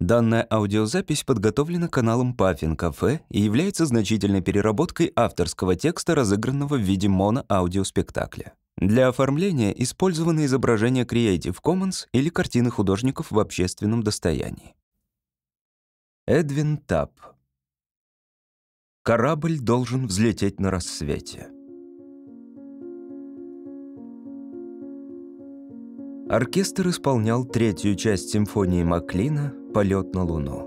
Данная аудиозапись подготовлена каналом Puffin Cafe и является значительной переработкой авторского текста, разыгранного в виде моно-аудиоспектакля. Для оформления использованы изображения Creative Commons или картины художников в общественном достоянии. Эдвин Тап. Корабль должен взлететь на рассвете. Оркестр исполнял третью часть симфонии Маклина «Полет на Луну».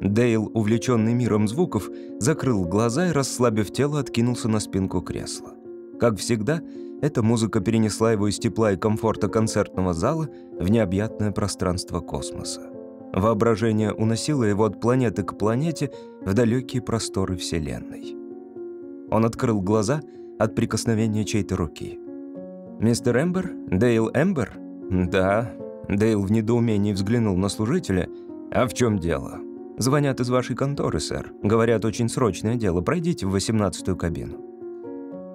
Дейл, увлеченный миром звуков, закрыл глаза и, расслабив тело, откинулся на спинку кресла. Как всегда, эта музыка перенесла его из тепла и комфорта концертного зала в необъятное пространство космоса. Воображение уносило его от планеты к планете в далекие просторы Вселенной. Он открыл глаза от прикосновения чьей-то руки. «Мистер Эмбер? Дейл Эмбер?» «Да». Дейл в недоумении взглянул на служителя. «А в чем дело?» «Звонят из вашей конторы, сэр. Говорят, очень срочное дело. Пройдите в восемнадцатую кабину».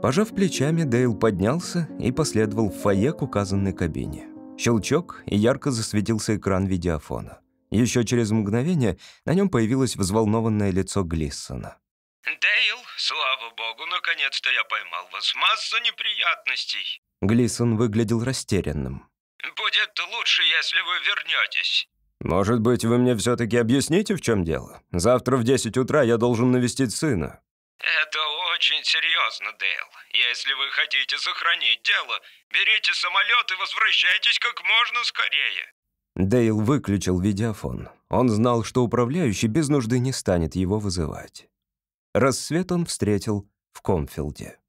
Пожав плечами, Дейл поднялся и последовал в фойе к указанной кабине. Щелчок, и ярко засветился экран видеофона. Еще через мгновение на нем появилось взволнованное лицо Глиссона. «Дейл, слава богу, наконец-то я поймал вас. Масса неприятностей». Глисон выглядел растерянным. «Будет лучше, если вы вернетесь». «Может быть, вы мне все-таки объясните, в чем дело? Завтра в 10 утра я должен навестить сына». «Это очень серьезно, Дейл. Если вы хотите сохранить дело, берите самолет и возвращайтесь как можно скорее». Дейл выключил видеофон. Он знал, что управляющий без нужды не станет его вызывать. Рассвет он встретил в Комфилде.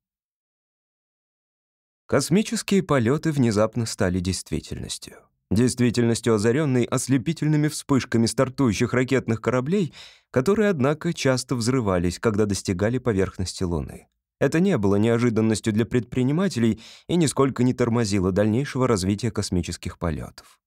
Космические полеты внезапно стали действительностью. Действительностью, озаренной ослепительными вспышками стартующих ракетных кораблей, которые, однако, часто взрывались, когда достигали поверхности Луны. Это не было неожиданностью для предпринимателей и нисколько не тормозило дальнейшего развития космических полетов.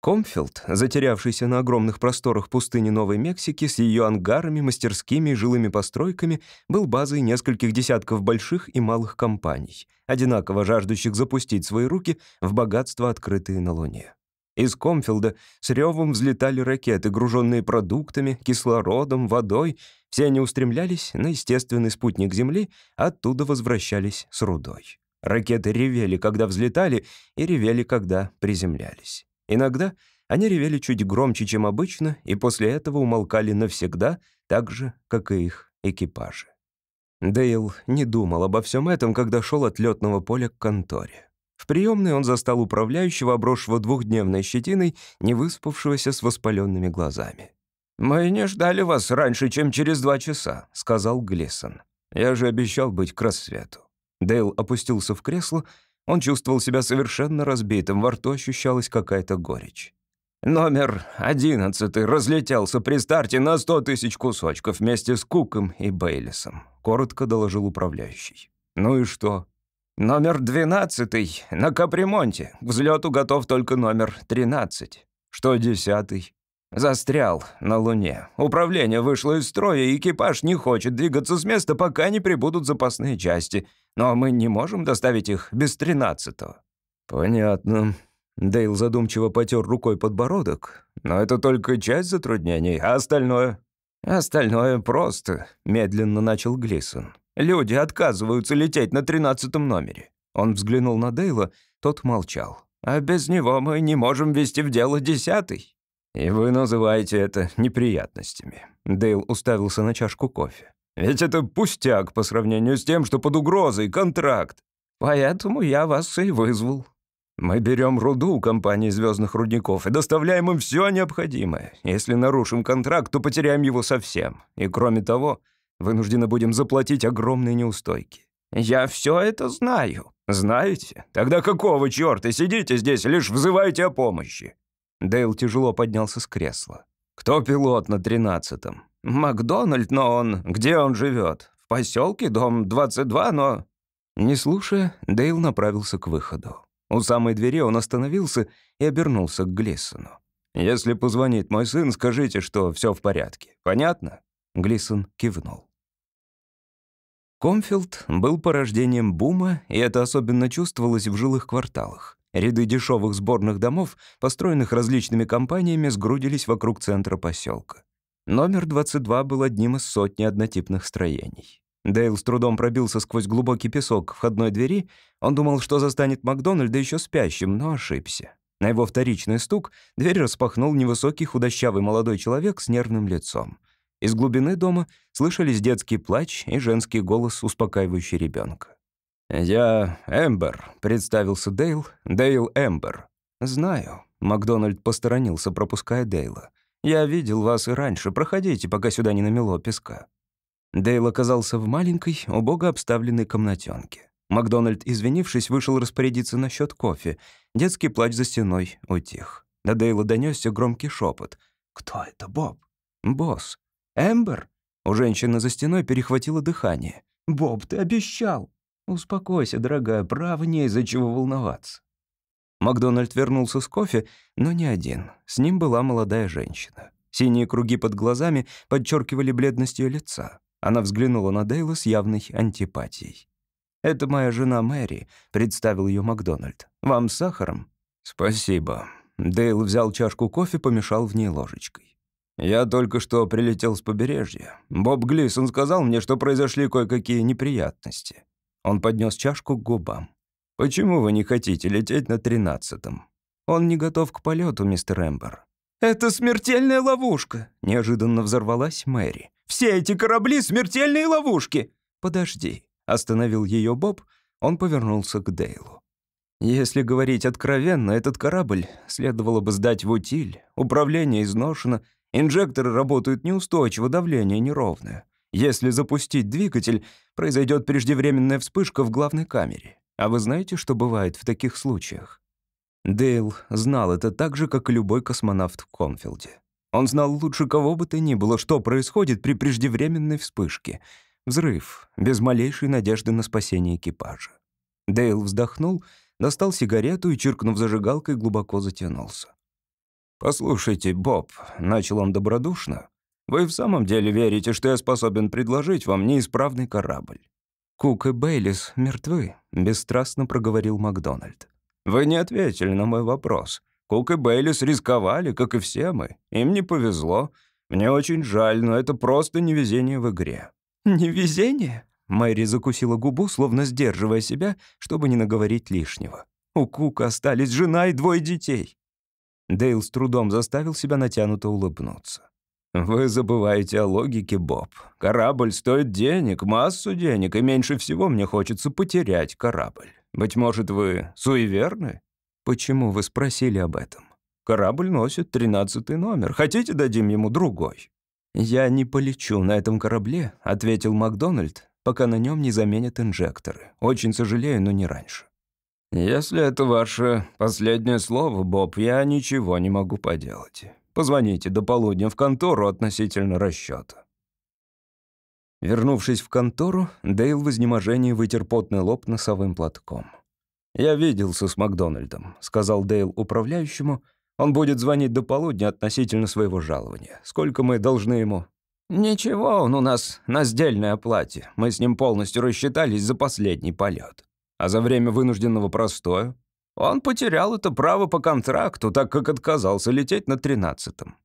Комфилд, затерявшийся на огромных просторах пустыни Новой Мексики с ее ангарами, мастерскими и жилыми постройками, был базой нескольких десятков больших и малых компаний, одинаково жаждущих запустить свои руки в богатства, открытые на Луне. Из Комфилда с ревом взлетали ракеты, груженные продуктами, кислородом, водой. Все они устремлялись на естественный спутник Земли, оттуда возвращались с рудой. Ракеты ревели, когда взлетали, и ревели, когда приземлялись. Иногда они ревели чуть громче, чем обычно, и после этого умолкали навсегда, так же, как и их экипажи. Дейл не думал обо всем этом, когда шел от летного поля к конторе. В приемной он застал управляющего, обросшего двухдневной щетиной, не выспавшегося с воспаленными глазами. «Мы не ждали вас раньше, чем через два часа», — сказал Глисон. «Я же обещал быть к рассвету». Дейл опустился в кресло он чувствовал себя совершенно разбитым, во рту ощущалась какая-то горечь. «Номер одиннадцатый разлетелся при старте на сто тысяч кусочков вместе с Куком и Бейлисом», — коротко доложил управляющий. «Ну и что?» «Номер двенадцатый на капремонте. К взлету готов только номер тринадцать». «Что десятый?» «Застрял на Луне. Управление вышло из строя, и экипаж не хочет двигаться с места, пока не прибудут запасные части но мы не можем доставить их без тринадцатого». «Понятно». Дейл задумчиво потер рукой подбородок. «Но это только часть затруднений, а остальное?» «Остальное просто», — медленно начал Глисон. «Люди отказываются лететь на тринадцатом номере». Он взглянул на Дейла, тот молчал. «А без него мы не можем вести в дело десятый». «И вы называете это неприятностями». Дейл уставился на чашку кофе. Ведь это пустяк по сравнению с тем, что под угрозой контракт. Поэтому я вас и вызвал. Мы берем руду у компании звездных рудников и доставляем им все необходимое. Если нарушим контракт, то потеряем его совсем. И кроме того, вынуждены будем заплатить огромные неустойки. Я все это знаю. Знаете? Тогда какого черта сидите здесь, лишь взываете о помощи? Дейл тяжело поднялся с кресла. Кто пилот на тринадцатом? Макдональд, но он... Где он живет? В поселке, дом 22, но...» Не слушая, Дейл направился к выходу. У самой двери он остановился и обернулся к Глиссону. «Если позвонит мой сын, скажите, что все в порядке. Понятно?» Глисон кивнул. Комфилд был порождением бума, и это особенно чувствовалось в жилых кварталах. Ряды дешевых сборных домов, построенных различными компаниями, сгрудились вокруг центра поселка. Номер 22 был одним из сотни однотипных строений. Дейл с трудом пробился сквозь глубокий песок входной двери. Он думал, что застанет Макдональда еще спящим, но ошибся. На его вторичный стук дверь распахнул невысокий худощавый молодой человек с нервным лицом. Из глубины дома слышались детский плач и женский голос, успокаивающий ребенка. «Я Эмбер», — представился Дейл. «Дейл Эмбер». «Знаю». Макдональд посторонился, пропуская Дейла. «Я видел вас и раньше. Проходите, пока сюда не намело песка». Дейл оказался в маленькой, убого обставленной комнатенке. Макдональд, извинившись, вышел распорядиться насчет кофе. Детский плач за стеной утих. До Дейла донесся громкий шепот. «Кто это, Боб?» «Босс». «Эмбер?» У женщины за стеной перехватило дыхание. «Боб, ты обещал!» «Успокойся, дорогая, право не из-за чего волноваться». Макдональд вернулся с кофе, но не один. С ним была молодая женщина. Синие круги под глазами подчеркивали бледность ее лица. Она взглянула на Дейла с явной антипатией. «Это моя жена Мэри», — представил ее Макдональд. «Вам с сахаром?» «Спасибо». Дейл взял чашку кофе, помешал в ней ложечкой. «Я только что прилетел с побережья. Боб Глисон сказал мне, что произошли кое-какие неприятности». Он поднес чашку к губам. «Почему вы не хотите лететь на тринадцатом?» «Он не готов к полету, мистер Эмбер». «Это смертельная ловушка!» — неожиданно взорвалась Мэри. «Все эти корабли — смертельные ловушки!» «Подожди», Остановил ее Боб, он повернулся к Дейлу. Если говорить откровенно, этот корабль следовало бы сдать в утиль. Управление изношено, инжекторы работают неустойчиво, давление неровное. Если запустить двигатель, произойдет преждевременная вспышка в главной камере. А вы знаете, что бывает в таких случаях? Дейл знал это так же, как и любой космонавт в Конфилде. Он знал лучше кого бы то ни было, что происходит при преждевременной вспышке — Взрыв, без малейшей надежды на спасение экипажа. Дейл вздохнул, достал сигарету и, чиркнув зажигалкой, глубоко затянулся. «Послушайте, Боб», — начал он добродушно, «вы в самом деле верите, что я способен предложить вам неисправный корабль?» «Кук и Бейлис мертвы», — бесстрастно проговорил Макдональд. «Вы не ответили на мой вопрос. Кук и Бейлис рисковали, как и все мы. Им не повезло. Мне очень жаль, но это просто невезение в игре. «Невезение?» Мэри закусила губу, словно сдерживая себя, чтобы не наговорить лишнего. У Кука остались жена и двое детей. Дейл с трудом заставил себя натянуто улыбнуться. «Вы забываете о логике, Боб. Корабль стоит денег, массу денег, и меньше всего мне хочется потерять корабль. Быть может, вы суеверны? Почему вы спросили об этом? Корабль носит тринадцатый номер. Хотите, дадим ему другой?» «Я не полечу на этом корабле», — ответил Макдональд, «пока на нем не заменят инжекторы. Очень сожалею, но не раньше». «Если это ваше последнее слово, Боб, я ничего не могу поделать. Позвоните до полудня в контору относительно расчета. Вернувшись в контору, Дейл в изнеможении вытер потный лоб носовым платком. «Я виделся с Макдональдом», — сказал Дейл управляющему, он будет звонить до полудня относительно своего жалования. Сколько мы должны ему?» «Ничего, он у нас на сдельной оплате. Мы с ним полностью рассчитались за последний полет. А за время вынужденного простоя? Он потерял это право по контракту, так как отказался лететь на тринадцатом».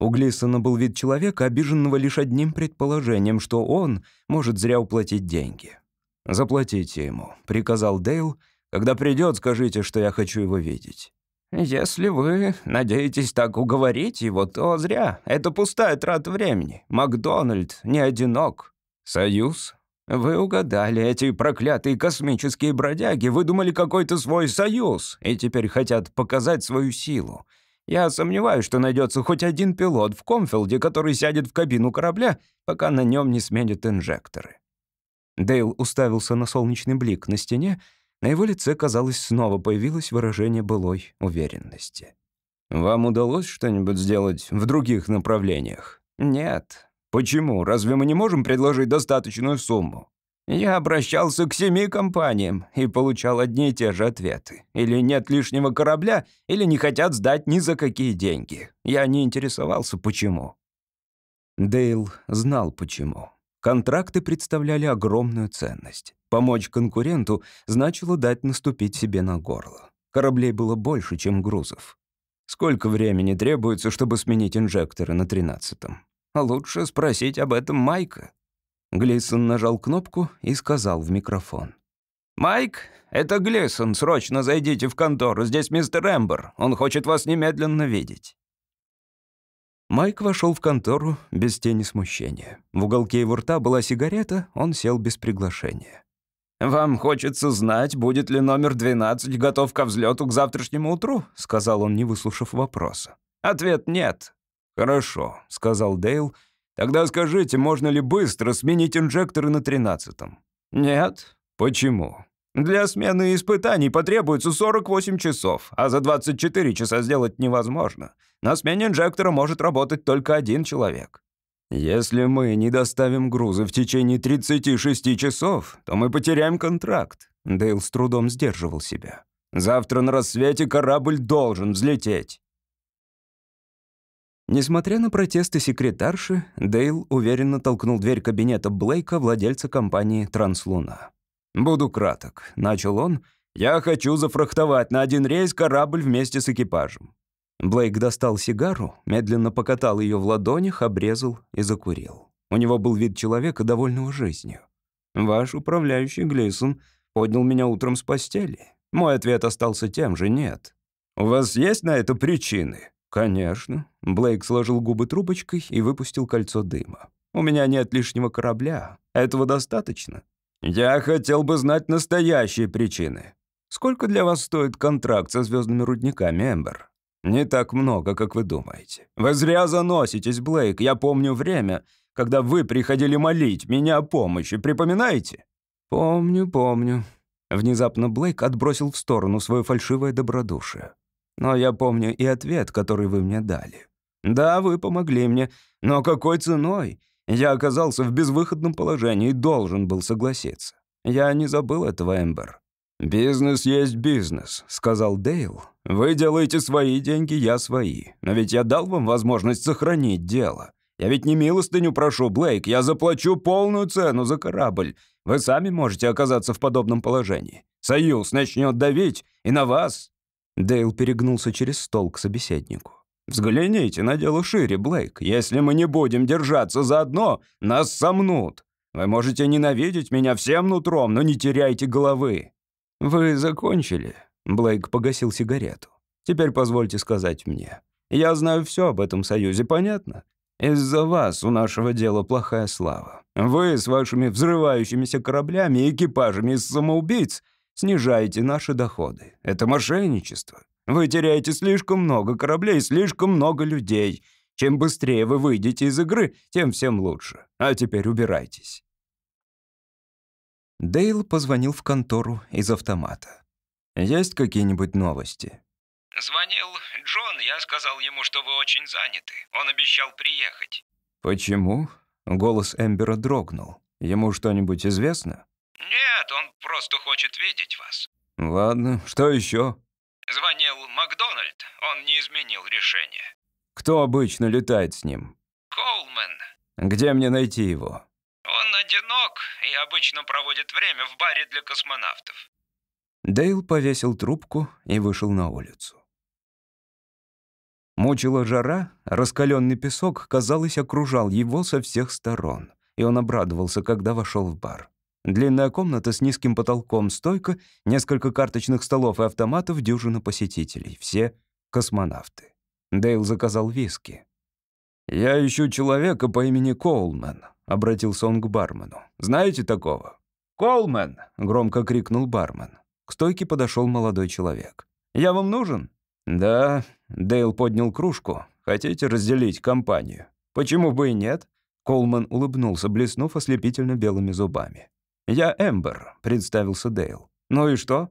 У Глисона был вид человека, обиженного лишь одним предположением, что он может зря уплатить деньги. «Заплатите ему», — приказал Дейл. «Когда придет, скажите, что я хочу его видеть». «Если вы надеетесь так уговорить его, то зря. Это пустая трата времени. Макдональд не одинок. Союз? Вы угадали. Эти проклятые космические бродяги выдумали какой-то свой союз и теперь хотят показать свою силу. Я сомневаюсь, что найдется хоть один пилот в Комфилде, который сядет в кабину корабля, пока на нем не сменят инжекторы». Дейл уставился на солнечный блик на стене, на его лице, казалось, снова появилось выражение былой уверенности. «Вам удалось что-нибудь сделать в других направлениях?» «Нет». «Почему? Разве мы не можем предложить достаточную сумму?» Я обращался к семи компаниям и получал одни и те же ответы. Или нет лишнего корабля, или не хотят сдать ни за какие деньги. Я не интересовался, почему. Дейл знал, почему. Контракты представляли огромную ценность. Помочь конкуренту значило дать наступить себе на горло. Кораблей было больше, чем грузов. Сколько времени требуется, чтобы сменить инжекторы на тринадцатом? А лучше спросить об этом Майка. Глисон нажал кнопку и сказал в микрофон. «Майк, это Глисон, срочно зайдите в контору, здесь мистер Эмбер, он хочет вас немедленно видеть». Майк вошел в контору без тени смущения. В уголке его рта была сигарета, он сел без приглашения. «Вам хочется знать, будет ли номер 12 готов ко взлету к завтрашнему утру?» — сказал он, не выслушав вопроса. «Ответ — нет». «Хорошо», — сказал Дейл. «Тогда скажите, можно ли быстро сменить инжекторы на 13-м?» «Нет». «Почему?» «Для смены испытаний потребуется 48 часов, а за 24 часа сделать невозможно. На смене инжектора может работать только один человек». «Если мы не доставим грузы в течение 36 часов, то мы потеряем контракт». Дейл с трудом сдерживал себя. «Завтра на рассвете корабль должен взлететь». Несмотря на протесты секретарши, Дейл уверенно толкнул дверь кабинета Блейка, владельца компании «Транслуна». «Буду краток», — начал он. «Я хочу зафрахтовать на один рейс корабль вместе с экипажем. Блейк достал сигару, медленно покатал ее в ладонях, обрезал и закурил. У него был вид человека, довольного жизнью. «Ваш управляющий Глейсон поднял меня утром с постели». Мой ответ остался тем же «нет». «У вас есть на это причины?» «Конечно». Блейк сложил губы трубочкой и выпустил кольцо дыма. «У меня нет лишнего корабля. Этого достаточно?» «Я хотел бы знать настоящие причины. Сколько для вас стоит контракт со звездными рудниками, Эмбер?» «Не так много, как вы думаете. Вы зря заноситесь, Блейк. Я помню время, когда вы приходили молить меня о помощи. Припоминаете?» «Помню, помню». Внезапно Блейк отбросил в сторону свое фальшивое добродушие. «Но я помню и ответ, который вы мне дали. Да, вы помогли мне, но какой ценой? Я оказался в безвыходном положении и должен был согласиться. Я не забыл этого, Эмбер. «Бизнес есть бизнес», — сказал Дейл. «Вы делаете свои деньги, я свои. Но ведь я дал вам возможность сохранить дело. Я ведь не милостыню прошу, Блейк, я заплачу полную цену за корабль. Вы сами можете оказаться в подобном положении. Союз начнет давить и на вас». Дейл перегнулся через стол к собеседнику. «Взгляните на дело шире, Блейк. Если мы не будем держаться заодно, нас сомнут. Вы можете ненавидеть меня всем нутром, но не теряйте головы. «Вы закончили?» Блейк погасил сигарету. «Теперь позвольте сказать мне. Я знаю все об этом союзе, понятно? Из-за вас у нашего дела плохая слава. Вы с вашими взрывающимися кораблями и экипажами из самоубийц снижаете наши доходы. Это мошенничество. Вы теряете слишком много кораблей, слишком много людей. Чем быстрее вы выйдете из игры, тем всем лучше. А теперь убирайтесь». Дейл позвонил в контору из автомата. «Есть какие-нибудь новости?» «Звонил Джон, я сказал ему, что вы очень заняты. Он обещал приехать». «Почему?» Голос Эмбера дрогнул. «Ему что-нибудь известно?» «Нет, он просто хочет видеть вас». «Ладно, что еще?» «Звонил Макдональд, он не изменил решение». «Кто обычно летает с ним?» «Коулман». «Где мне найти его?» Он одинок и обычно проводит время в баре для космонавтов. Дейл повесил трубку и вышел на улицу. Мучила жара, раскаленный песок, казалось, окружал его со всех сторон, и он обрадовался, когда вошел в бар. Длинная комната с низким потолком, стойка, несколько карточных столов и автоматов, дюжина посетителей. Все космонавты. Дейл заказал виски. «Я ищу человека по имени Коулман», — обратился он к бармену. «Знаете такого?» «Коулман!» — громко крикнул бармен. К стойке подошел молодой человек. «Я вам нужен?» «Да». Дейл поднял кружку. «Хотите разделить компанию?» «Почему бы и нет?» Коулман улыбнулся, блеснув ослепительно белыми зубами. «Я Эмбер», — представился Дейл. «Ну и что?»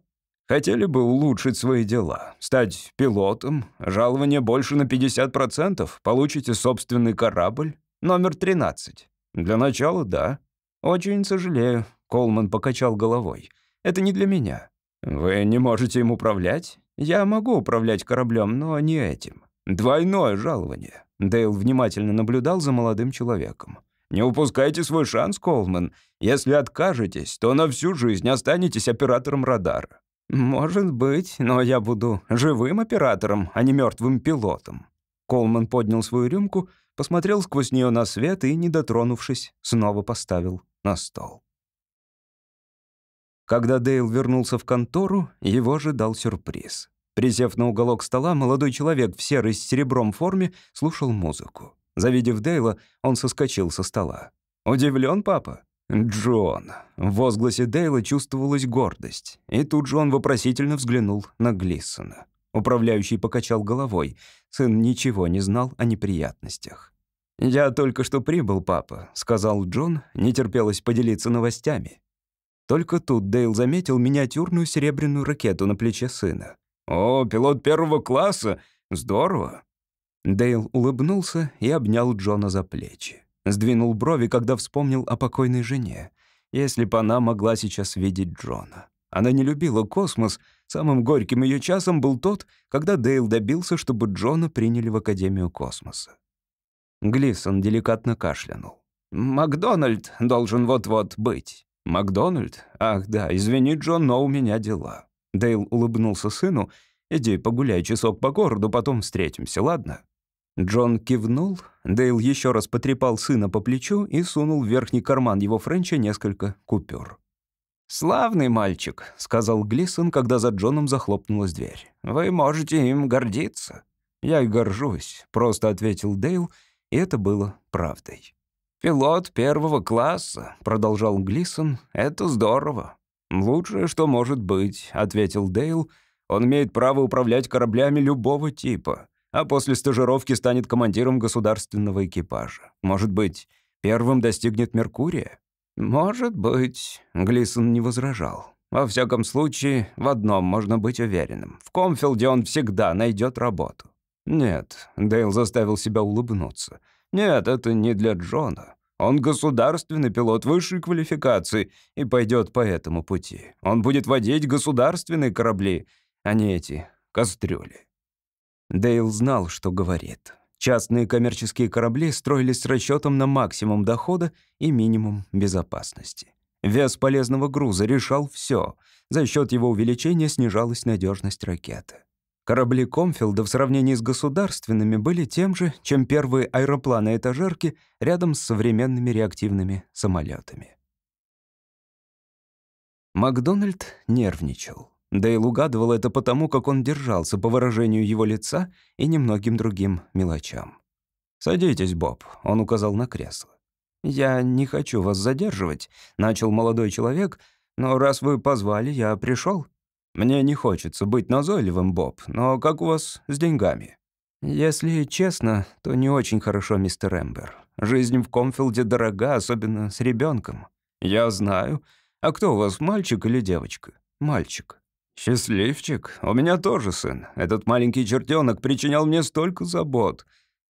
Хотели бы улучшить свои дела, стать пилотом, жалование больше на 50%, получите собственный корабль, номер 13. Для начала, да. Очень сожалею, Колман покачал головой. Это не для меня. Вы не можете им управлять? Я могу управлять кораблем, но не этим. Двойное жалование. Дейл внимательно наблюдал за молодым человеком. «Не упускайте свой шанс, Колман. Если откажетесь, то на всю жизнь останетесь оператором радара. «Может быть, но я буду живым оператором, а не мертвым пилотом». Колман поднял свою рюмку, посмотрел сквозь нее на свет и, не дотронувшись, снова поставил на стол. Когда Дейл вернулся в контору, его ожидал сюрприз. Присев на уголок стола, молодой человек в серой с серебром форме слушал музыку. Завидев Дейла, он соскочил со стола. «Удивлен, папа?» «Джон». В возгласе Дейла чувствовалась гордость. И тут же он вопросительно взглянул на Глиссона. Управляющий покачал головой. Сын ничего не знал о неприятностях. «Я только что прибыл, папа», — сказал Джон, не терпелось поделиться новостями. Только тут Дейл заметил миниатюрную серебряную ракету на плече сына. «О, пилот первого класса! Здорово!» Дейл улыбнулся и обнял Джона за плечи. Сдвинул брови, когда вспомнил о покойной жене. Если бы она могла сейчас видеть Джона. Она не любила космос. Самым горьким ее часом был тот, когда Дейл добился, чтобы Джона приняли в Академию космоса. Глисон деликатно кашлянул. «Макдональд должен вот-вот быть». «Макдональд? Ах, да, извини, Джон, но у меня дела». Дейл улыбнулся сыну. «Иди погуляй часок по городу, потом встретимся, ладно?» Джон кивнул. Дейл еще раз потрепал сына по плечу и сунул в верхний карман его Френча несколько купюр. «Славный мальчик», — сказал Глисон, когда за Джоном захлопнулась дверь. «Вы можете им гордиться». «Я и горжусь», — просто ответил Дейл, и это было правдой. «Пилот первого класса», — продолжал Глисон, — «это здорово». «Лучшее, что может быть», — ответил Дейл. «Он имеет право управлять кораблями любого типа, а после стажировки станет командиром государственного экипажа. Может быть, первым достигнет Меркурия?» «Может быть», — Глисон не возражал. «Во всяком случае, в одном можно быть уверенным. В Комфилде он всегда найдет работу». «Нет», — Дейл заставил себя улыбнуться, — нет, это не для Джона. Он государственный пилот высшей квалификации и пойдет по этому пути. Он будет водить государственные корабли, а не эти кастрюли. Дейл знал, что говорит. Частные коммерческие корабли строились с расчетом на максимум дохода и минимум безопасности. Вес полезного груза решал все. За счет его увеличения снижалась надежность ракеты. Корабли Комфилда в сравнении с государственными были тем же, чем первые аэропланы-этажерки рядом с современными реактивными самолетами. Макдональд нервничал. Дейл угадывал это потому, как он держался по выражению его лица и немногим другим мелочам. «Садитесь, Боб», — он указал на кресло. «Я не хочу вас задерживать», — начал молодой человек, «но раз вы позвали, я пришел. Мне не хочется быть назойливым, Боб, но как у вас с деньгами? Если честно, то не очень хорошо, мистер Эмбер. Жизнь в Комфилде дорога, особенно с ребенком. Я знаю. А кто у вас, мальчик или девочка? Мальчик. Счастливчик. У меня тоже сын. Этот маленький чертенок причинял мне столько забот.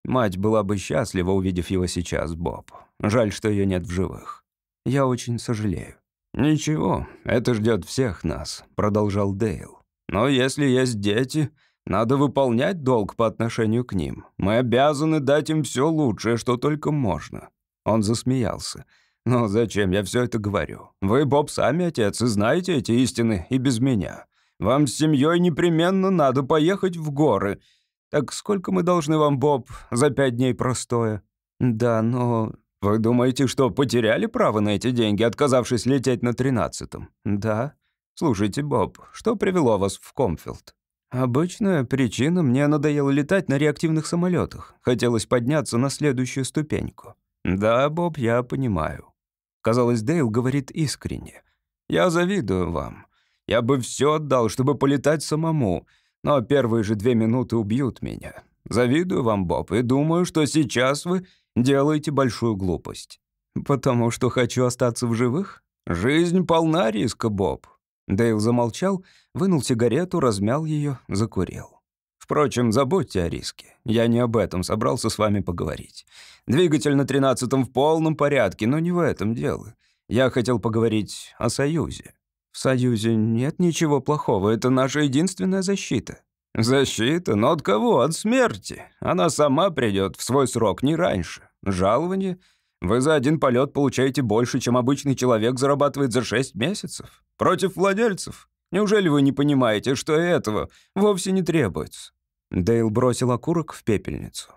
Мать была бы счастлива, увидев его сейчас, Боб. Жаль, что ее нет в живых. Я очень сожалею. «Ничего, это ждет всех нас», — продолжал Дейл. «Но если есть дети, надо выполнять долг по отношению к ним. Мы обязаны дать им все лучшее, что только можно». Он засмеялся. «Но зачем я все это говорю? Вы, Боб, сами отец, и знаете эти истины и без меня. Вам с семьей непременно надо поехать в горы. Так сколько мы должны вам, Боб, за пять дней простое?» «Да, но «Вы думаете, что потеряли право на эти деньги, отказавшись лететь на тринадцатом?» «Да». «Слушайте, Боб, что привело вас в Комфилд?» «Обычная причина. Мне надоело летать на реактивных самолетах. Хотелось подняться на следующую ступеньку». «Да, Боб, я понимаю». Казалось, Дейл говорит искренне. «Я завидую вам. Я бы все отдал, чтобы полетать самому, но первые же две минуты убьют меня. Завидую вам, Боб, и думаю, что сейчас вы делаете большую глупость. Потому что хочу остаться в живых? Жизнь полна риска, Боб. Дейл замолчал, вынул сигарету, размял ее, закурил. Впрочем, забудьте о риске. Я не об этом собрался с вами поговорить. Двигатель на тринадцатом в полном порядке, но не в этом дело. Я хотел поговорить о Союзе. Союзе нет ничего плохого, это наша единственная защита. Защита? Но от кого? От смерти. Она сама придет в свой срок, не раньше. Жалование? Вы за один полет получаете больше, чем обычный человек зарабатывает за шесть месяцев. Против владельцев. Неужели вы не понимаете, что этого вовсе не требуется?» Дейл бросил окурок в пепельницу.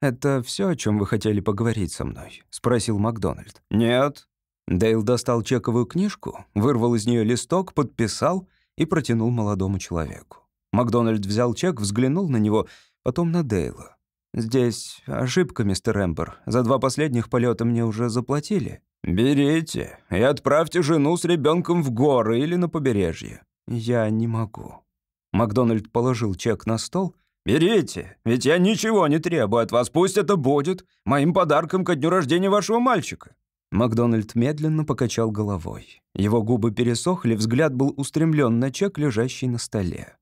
«Это все, о чем вы хотели поговорить со мной?» — спросил Макдональд. «Нет». Дейл достал чековую книжку, вырвал из нее листок, подписал и протянул молодому человеку. Макдональд взял чек, взглянул на него, потом на Дейла. «Здесь ошибка, мистер Эмбер. За два последних полета мне уже заплатили». «Берите и отправьте жену с ребенком в горы или на побережье». «Я не могу». Макдональд положил чек на стол. «Берите, ведь я ничего не требую от вас. Пусть это будет моим подарком ко дню рождения вашего мальчика». Макдональд медленно покачал головой. Его губы пересохли, взгляд был устремлен на чек, лежащий на столе.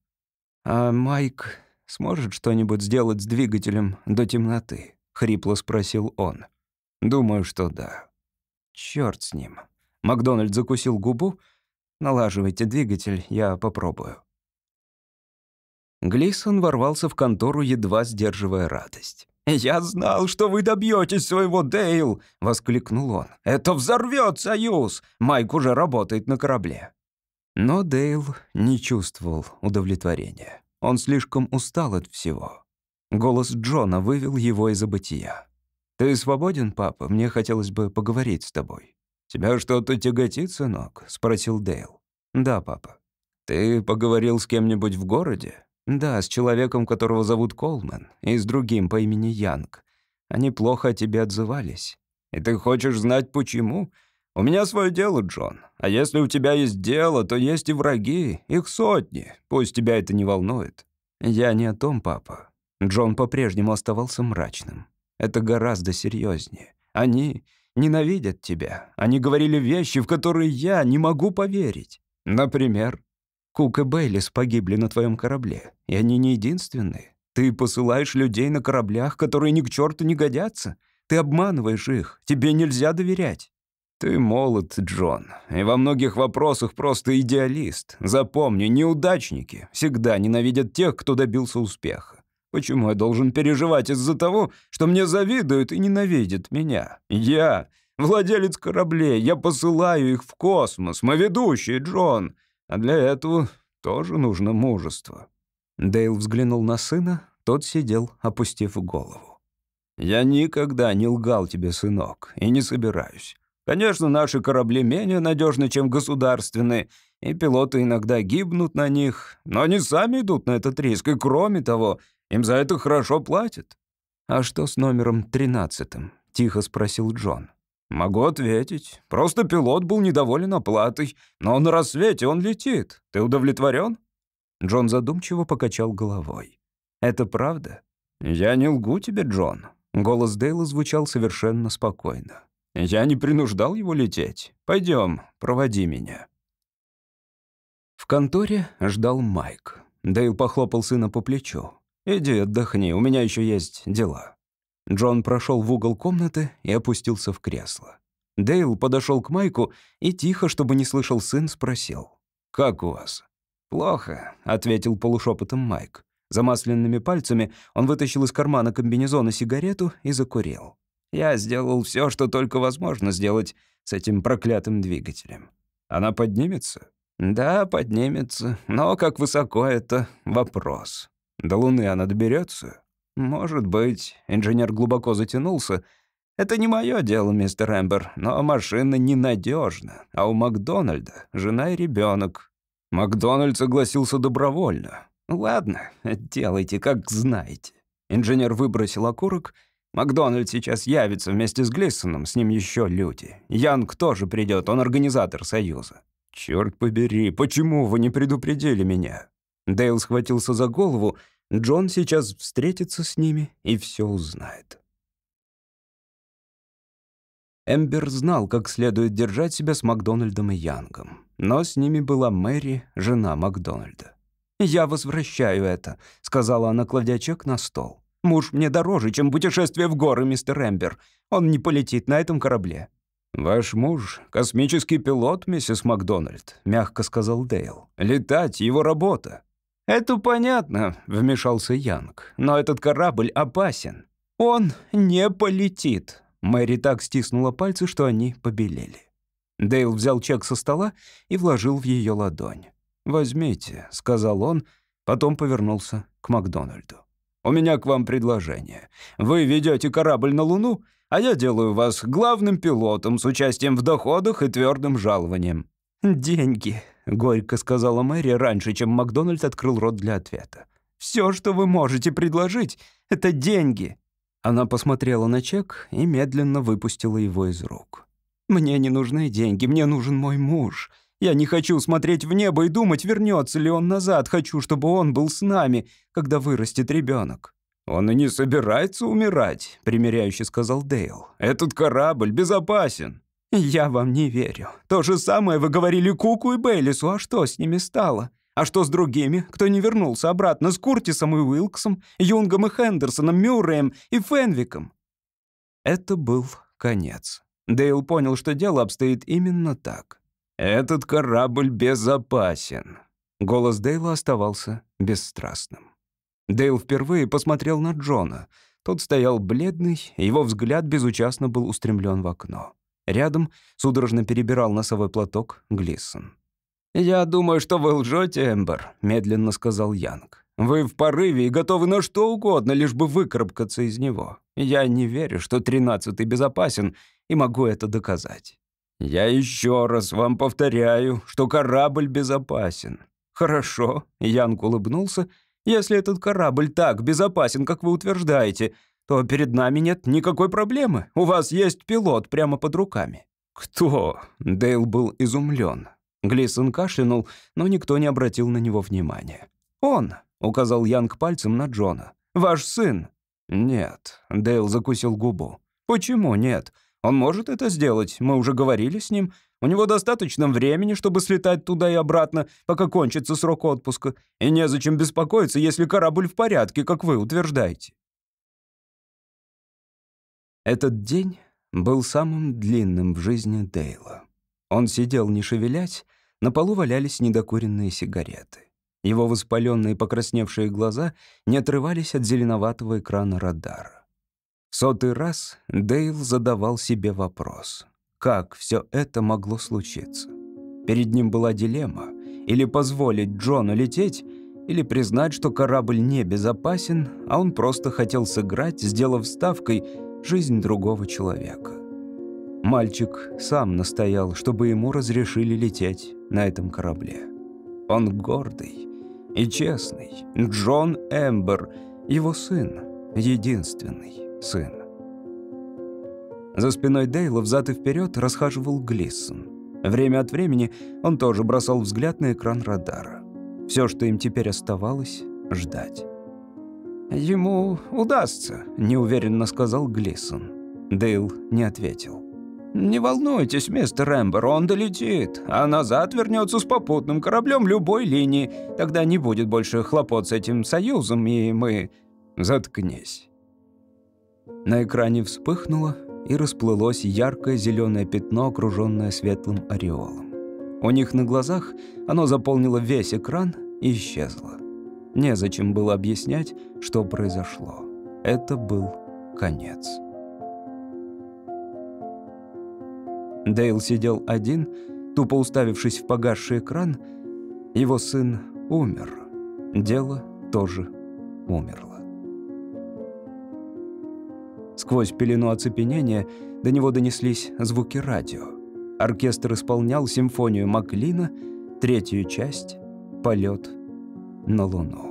«А Майк сможет что-нибудь сделать с двигателем до темноты?» — хрипло спросил он. «Думаю, что да». Черт с ним». Макдональд закусил губу. «Налаживайте двигатель, я попробую». Глисон ворвался в контору, едва сдерживая радость. «Я знал, что вы добьетесь своего, Дейл!» — воскликнул он. «Это взорвет союз! Майк уже работает на корабле». Но Дейл не чувствовал удовлетворения. Он слишком устал от всего. Голос Джона вывел его из забытия. «Ты свободен, папа? Мне хотелось бы поговорить с тобой». «Тебя что-то тяготит, сынок?» — спросил Дейл. «Да, папа». «Ты поговорил с кем-нибудь в городе?» «Да, с человеком, которого зовут Колман, и с другим по имени Янг. Они плохо о тебе отзывались». «И ты хочешь знать, почему?» «У меня свое дело, Джон. А если у тебя есть дело, то есть и враги. Их сотни. Пусть тебя это не волнует». «Я не о том, папа». Джон по-прежнему оставался мрачным. «Это гораздо серьезнее. Они ненавидят тебя. Они говорили вещи, в которые я не могу поверить. Например, Кук и Бейлис погибли на твоем корабле, и они не единственные. Ты посылаешь людей на кораблях, которые ни к черту не годятся. Ты обманываешь их. Тебе нельзя доверять. «Ты молод, Джон, и во многих вопросах просто идеалист. Запомни, неудачники всегда ненавидят тех, кто добился успеха. Почему я должен переживать из-за того, что мне завидуют и ненавидят меня? Я владелец кораблей, я посылаю их в космос, мой ведущий, Джон. А для этого тоже нужно мужество». Дейл взглянул на сына, тот сидел, опустив голову. «Я никогда не лгал тебе, сынок, и не собираюсь. Конечно, наши корабли менее надежны, чем государственные, и пилоты иногда гибнут на них, но они сами идут на этот риск, и кроме того, им за это хорошо платят». «А что с номером тринадцатым?» — тихо спросил Джон. «Могу ответить. Просто пилот был недоволен оплатой, но на рассвете он летит. Ты удовлетворен? Джон задумчиво покачал головой. «Это правда?» «Я не лгу тебе, Джон». Голос Дейла звучал совершенно спокойно. Я не принуждал его лететь. Пойдем, проводи меня». В конторе ждал Майк. Дейл похлопал сына по плечу. «Иди отдохни, у меня еще есть дела». Джон прошел в угол комнаты и опустился в кресло. Дейл подошел к Майку и тихо, чтобы не слышал сын, спросил. «Как у вас?» «Плохо», — ответил полушепотом Майк. Замасленными пальцами он вытащил из кармана комбинезона сигарету и закурил. Я сделал все, что только возможно сделать с этим проклятым двигателем. Она поднимется? Да, поднимется. Но как высоко — это вопрос. До Луны она доберется? Может быть. Инженер глубоко затянулся. Это не мое дело, мистер Эмбер, но машина ненадежна, а у Макдональда жена и ребенок. Макдональд согласился добровольно. Ладно, делайте, как знаете. Инженер выбросил окурок — Макдональд сейчас явится вместе с Глиссоном, с ним еще люди. Янг тоже придет, он организатор Союза. Черт побери, почему вы не предупредили меня? Дейл схватился за голову. Джон сейчас встретится с ними и все узнает. Эмбер знал, как следует держать себя с Макдональдом и Янгом. Но с ними была Мэри, жена Макдональда. «Я возвращаю это», — сказала она, кладя чек на стол. Муж мне дороже, чем путешествие в горы, мистер Эмбер. Он не полетит на этом корабле». «Ваш муж — космический пилот, миссис Макдональд», — мягко сказал Дейл. «Летать — его работа». «Это понятно», — вмешался Янг. «Но этот корабль опасен. Он не полетит». Мэри так стиснула пальцы, что они побелели. Дейл взял чек со стола и вложил в ее ладонь. «Возьмите», — сказал он, потом повернулся к Макдональду. «У меня к вам предложение. Вы ведете корабль на Луну, а я делаю вас главным пилотом с участием в доходах и твердым жалованием». «Деньги», — горько сказала Мэри раньше, чем Макдональд открыл рот для ответа. «Все, что вы можете предложить, — это деньги». Она посмотрела на чек и медленно выпустила его из рук. «Мне не нужны деньги, мне нужен мой муж. Я не хочу смотреть в небо и думать, вернется ли он назад. Хочу, чтобы он был с нами, когда вырастет ребенок. «Он и не собирается умирать», — примиряюще сказал Дейл. «Этот корабль безопасен». «Я вам не верю. То же самое вы говорили Куку и Бейлису. А что с ними стало? А что с другими, кто не вернулся обратно? С Куртисом и Уилксом, Юнгом и Хендерсоном, Мюрреем и Фенвиком?» Это был конец. Дейл понял, что дело обстоит именно так. «Этот корабль безопасен». Голос Дейла оставался бесстрастным. Дейл впервые посмотрел на Джона. Тот стоял бледный, его взгляд безучастно был устремлен в окно. Рядом судорожно перебирал носовой платок Глисон. «Я думаю, что вы лжете, Эмбер», — медленно сказал Янг. «Вы в порыве и готовы на что угодно, лишь бы выкарабкаться из него. Я не верю, что тринадцатый безопасен, и могу это доказать. «Я еще раз вам повторяю, что корабль безопасен». «Хорошо», — Янг улыбнулся. «Если этот корабль так безопасен, как вы утверждаете, то перед нами нет никакой проблемы. У вас есть пилот прямо под руками». «Кто?» — Дейл был изумлен. Глисон кашлянул, но никто не обратил на него внимания. «Он», — указал Янг пальцем на Джона. «Ваш сын». «Нет», — Дейл закусил губу. «Почему нет?» Он может это сделать, мы уже говорили с ним. У него достаточно времени, чтобы слетать туда и обратно, пока кончится срок отпуска. И незачем беспокоиться, если корабль в порядке, как вы утверждаете. Этот день был самым длинным в жизни Дейла. Он сидел, не шевелясь, на полу валялись недокуренные сигареты. Его воспаленные покрасневшие глаза не отрывались от зеленоватого экрана радара. Сотый раз Дейл задавал себе вопрос. Как все это могло случиться? Перед ним была дилемма. Или позволить Джону лететь, или признать, что корабль не безопасен, а он просто хотел сыграть, сделав ставкой жизнь другого человека. Мальчик сам настоял, чтобы ему разрешили лететь на этом корабле. Он гордый и честный. Джон Эмбер, его сын, единственный сын. За спиной Дейла взад и вперед расхаживал Глиссон. Время от времени он тоже бросал взгляд на экран радара. Все, что им теперь оставалось — ждать. «Ему удастся», — неуверенно сказал Глисон. Дейл не ответил. «Не волнуйтесь, мистер Эмбер, он долетит, а назад вернется с попутным кораблем любой линии. Тогда не будет больше хлопот с этим союзом, и мы...» «Заткнись». На экране вспыхнуло и расплылось яркое зеленое пятно, окруженное светлым ореолом. У них на глазах оно заполнило весь экран и исчезло. Незачем было объяснять, что произошло. Это был конец. Дейл сидел один, тупо уставившись в погасший экран. Его сын умер. Дело тоже умерло. Сквозь пелену оцепенения до него донеслись звуки радио. Оркестр исполнял симфонию Маклина, третью часть «Полет на Луну».